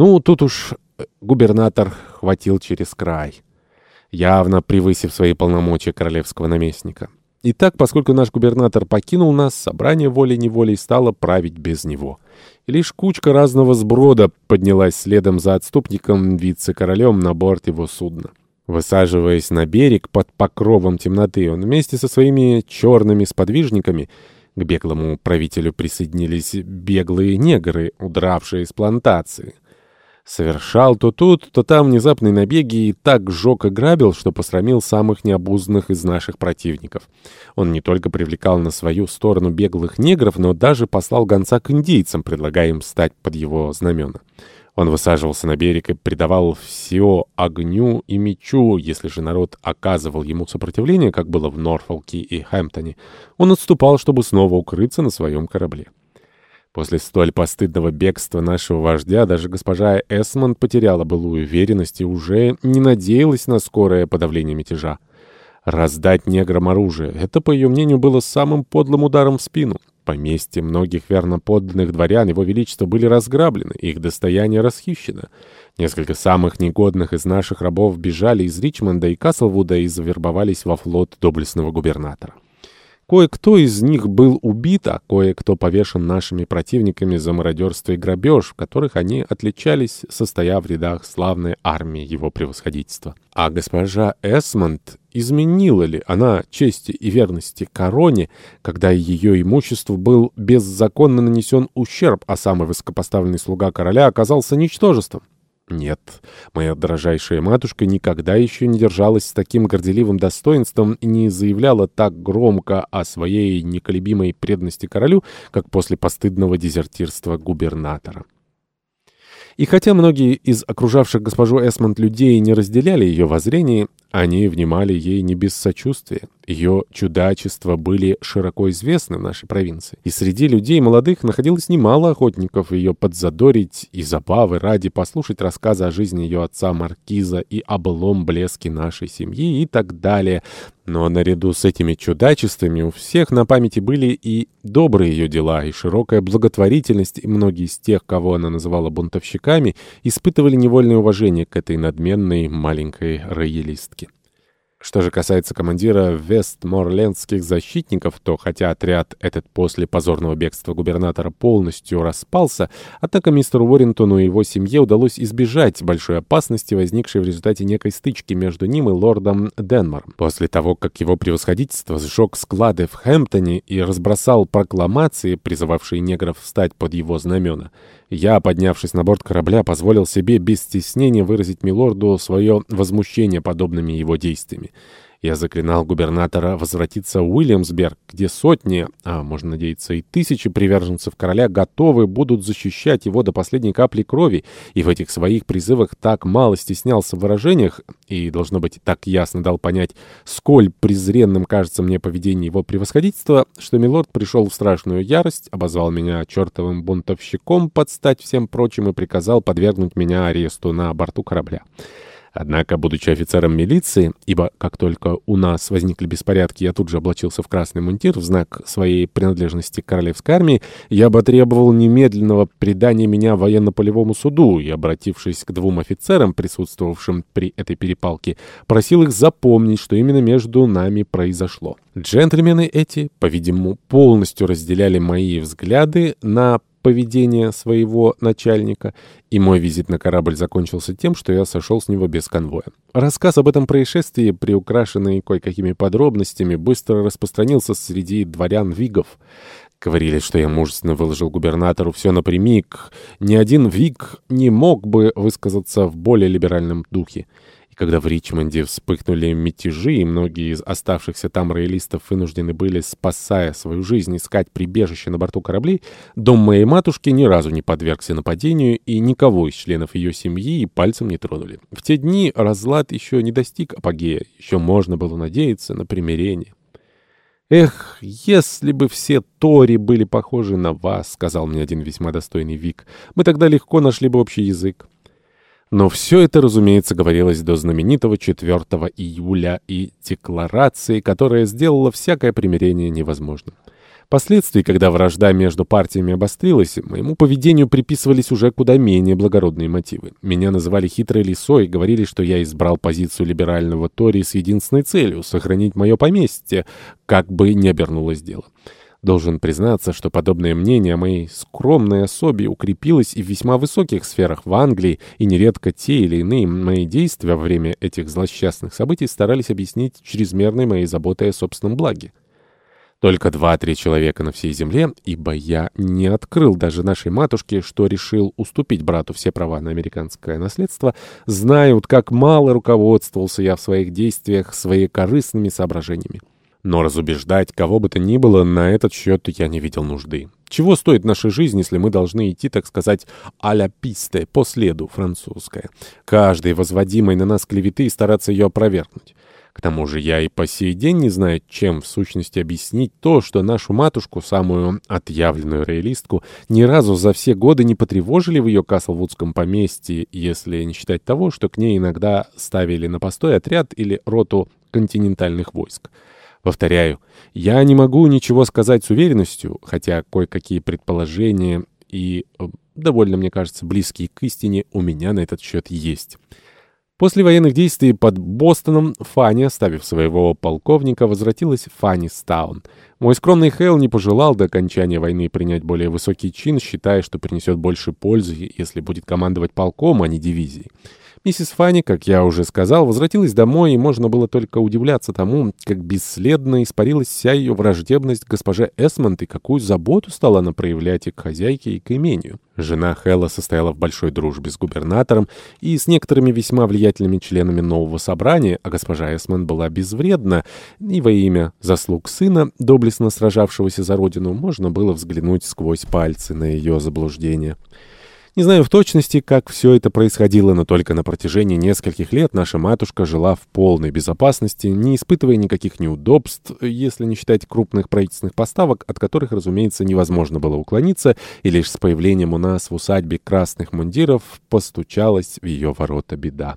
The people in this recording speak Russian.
Ну, тут уж губернатор хватил через край, явно превысив свои полномочия королевского наместника. Итак, поскольку наш губернатор покинул нас, собрание волей-неволей стало править без него. И лишь кучка разного сброда поднялась следом за отступником вице-королем на борт его судна. Высаживаясь на берег под покровом темноты, он вместе со своими черными сподвижниками к беглому правителю присоединились беглые негры, удравшие из плантации совершал то тут, то там внезапные набеги и так жег и грабил, что посрамил самых необузданных из наших противников. Он не только привлекал на свою сторону беглых негров, но даже послал гонца к индейцам, предлагая им стать под его знамена. Он высаживался на берег и предавал все огню и мечу, если же народ оказывал ему сопротивление, как было в Норфолке и Хэмптоне. Он отступал, чтобы снова укрыться на своем корабле. После столь постыдного бегства нашего вождя даже госпожа Эсмонд потеряла былую уверенность и уже не надеялась на скорое подавление мятежа. Раздать неграм оружие — это, по ее мнению, было самым подлым ударом в спину. Поместья многих верно подданных дворян его величества были разграблены, их достояние расхищено. Несколько самых негодных из наших рабов бежали из Ричмонда и Каслвуда и завербовались во флот доблестного губернатора. Кое-кто из них был убит, а кое-кто повешен нашими противниками за мародерство и грабеж, в которых они отличались, состоя в рядах славной армии его превосходительства. А госпожа Эсмонд, изменила ли она чести и верности короне, когда ее имуществу был беззаконно нанесен ущерб, а самый высокопоставленный слуга короля оказался ничтожеством? Нет, моя дорожайшая матушка никогда еще не держалась с таким горделивым достоинством и не заявляла так громко о своей неколебимой преданности королю, как после постыдного дезертирства губернатора. И хотя многие из окружавших госпожу Эсмонд людей не разделяли ее воззрений, они внимали ей не без сочувствия. Ее чудачества были широко известны в нашей провинции. И среди людей молодых находилось немало охотников ее подзадорить и забавы ради послушать рассказы о жизни ее отца Маркиза и о былом блеске нашей семьи и так далее. Но наряду с этими чудачествами у всех на памяти были и добрые ее дела, и широкая благотворительность, и многие из тех, кого она называла бунтовщиками, испытывали невольное уважение к этой надменной маленькой роялистке. Что же касается командира вестморлендских защитников, то хотя отряд этот после позорного бегства губернатора полностью распался, однако мистеру Уоррентону и его семье удалось избежать большой опасности, возникшей в результате некой стычки между ним и лордом Денмаром. После того, как его превосходительство сжег склады в Хэмптоне и разбросал прокламации, призывавшие негров встать под его знамена, я, поднявшись на борт корабля, позволил себе без стеснения выразить милорду свое возмущение подобными его действиями. Я заклинал губернатора возвратиться в Уильямсберг, где сотни, а можно надеяться и тысячи приверженцев короля готовы будут защищать его до последней капли крови, и в этих своих призывах так мало стеснялся в выражениях, и, должно быть, так ясно дал понять, сколь презренным кажется мне поведение его превосходительства, что милорд пришел в страшную ярость, обозвал меня чертовым бунтовщиком под стать всем прочим и приказал подвергнуть меня аресту на борту корабля. Однако, будучи офицером милиции, ибо как только у нас возникли беспорядки, я тут же облачился в красный мундир в знак своей принадлежности к королевской армии, я бы требовал немедленного предания меня военно-полевому суду и, обратившись к двум офицерам, присутствовавшим при этой перепалке, просил их запомнить, что именно между нами произошло. Джентльмены эти, по-видимому, полностью разделяли мои взгляды на поведение своего начальника, и мой визит на корабль закончился тем, что я сошел с него без конвоя. Рассказ об этом происшествии, приукрашенный кое-какими подробностями, быстро распространился среди дворян-вигов. Говорили, что я мужественно выложил губернатору все напрямик. Ни один виг не мог бы высказаться в более либеральном духе когда в Ричмонде вспыхнули мятежи, и многие из оставшихся там роялистов вынуждены были, спасая свою жизнь, искать прибежище на борту кораблей, дом моей матушки ни разу не подвергся нападению, и никого из членов ее семьи пальцем не тронули. В те дни разлад еще не достиг апогея, еще можно было надеяться на примирение. «Эх, если бы все Тори были похожи на вас», — сказал мне один весьма достойный Вик, — «мы тогда легко нашли бы общий язык». Но все это, разумеется, говорилось до знаменитого 4 июля и декларации, которая сделала всякое примирение невозможным. Впоследствии, когда вражда между партиями обострилась, моему поведению приписывались уже куда менее благородные мотивы. Меня называли хитрой лисой и говорили, что я избрал позицию либерального Тори с единственной целью — сохранить мое поместье, как бы ни обернулось дело. Должен признаться, что подобное мнение о моей скромной особе укрепилось и в весьма высоких сферах в Англии, и нередко те или иные мои действия во время этих злосчастных событий старались объяснить чрезмерной моей заботой о собственном благе. Только два-три человека на всей земле, ибо я не открыл даже нашей матушке, что решил уступить брату все права на американское наследство, знают, как мало руководствовался я в своих действиях своими корыстными соображениями. Но разубеждать кого бы то ни было на этот счет я не видел нужды. Чего стоит наша жизнь, если мы должны идти, так сказать, а-ля писте, по следу, французская, каждой возводимой на нас клеветы и стараться ее опровергнуть? К тому же я и по сей день не знаю, чем в сущности объяснить то, что нашу матушку, самую отъявленную роялистку, ни разу за все годы не потревожили в ее Каслвудском поместье, если не считать того, что к ней иногда ставили на постой отряд или роту континентальных войск. Повторяю, я не могу ничего сказать с уверенностью, хотя кое-какие предположения и, э, довольно, мне кажется, близкие к истине у меня на этот счет есть. После военных действий под Бостоном Фанни, оставив своего полковника, возвратилась в Фаннистаун. Мой скромный Хейл не пожелал до окончания войны принять более высокий чин, считая, что принесет больше пользы, если будет командовать полком, а не дивизией. Миссис Фанни, как я уже сказал, возвратилась домой, и можно было только удивляться тому, как бесследно испарилась вся ее враждебность к госпоже Эсмонд и какую заботу стала она проявлять и к хозяйке, и к имению. Жена Хэлла состояла в большой дружбе с губернатором и с некоторыми весьма влиятельными членами нового собрания, а госпожа Эсмонд была безвредна, и во имя заслуг сына, доблестно сражавшегося за родину, можно было взглянуть сквозь пальцы на ее заблуждение. Не знаю в точности, как все это происходило, но только на протяжении нескольких лет наша матушка жила в полной безопасности, не испытывая никаких неудобств, если не считать крупных правительственных поставок, от которых, разумеется, невозможно было уклониться, и лишь с появлением у нас в усадьбе красных мундиров постучалась в ее ворота беда.